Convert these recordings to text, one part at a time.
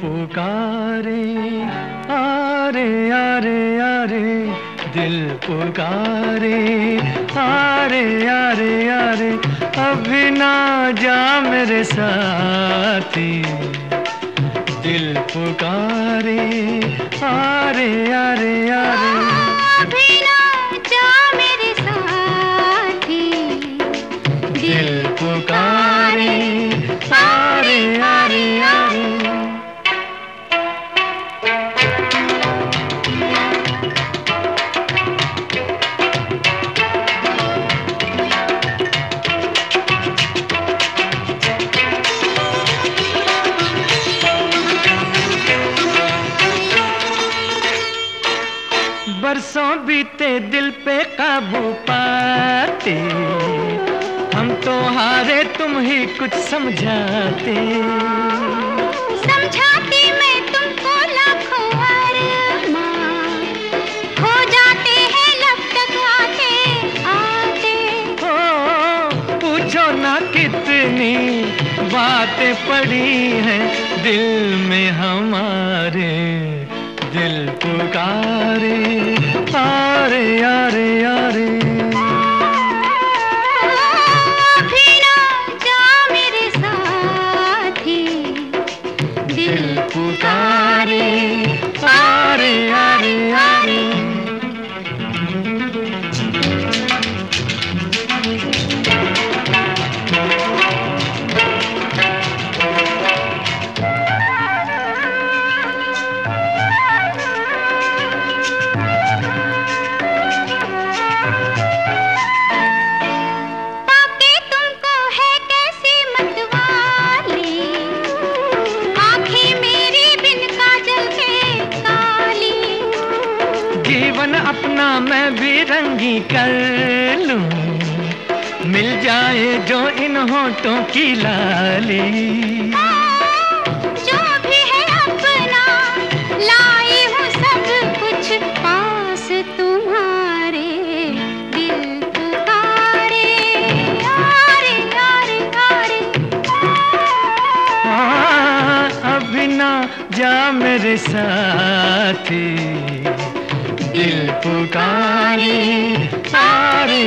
पुकारे आरे। दिल पुकारे, आरे आरे आरे अभी ना जा मेरे साथी। दिल पुकारे, आरे आरे आरे बरसों बीते दिल पे काबू पाते। हम तो हारे तुम ही कुछ समझाते। समझाती मैं तुमको लाखों हो जाते हैं लब तक आते आते। हो पूछो ना कितनी बातें पड़ी हैं दिल में हमारे। दिल पुकारे आरे आरे आरे रंगी कर लूँ। मिल जाए जो इन होठों की लाली। जो भी है अपना लाई हूँ सब कुछ पास तुम्हारे। दिल हाँ, अभी ना जा मेरे साथी। दिल पुकारे आरे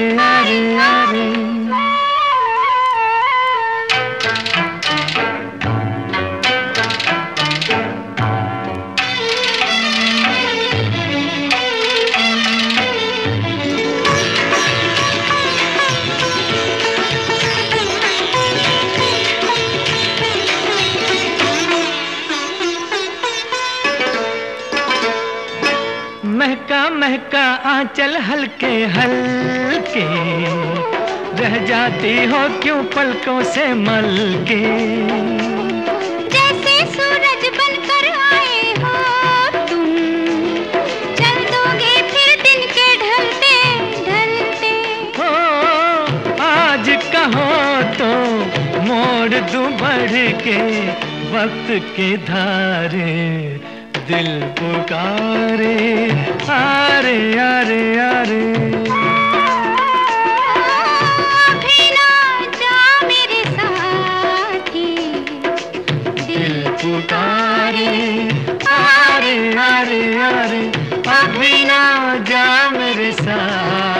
महका आंचल हल्के हल्के। रह जाती हो क्यों पलकों से मल के जैसे सूरज बनकर आए हो तुम चल दोगे फिर दिन के ढलते ढलते। हो आज कहो तो मोड़ दू बढ़ के वक्त के धारे। दिल पुकारे, आरे आरे आरे। मेरे साथी। दिल पुकारे, आरे आरे आरे। अभी ना जा मेरे साथी।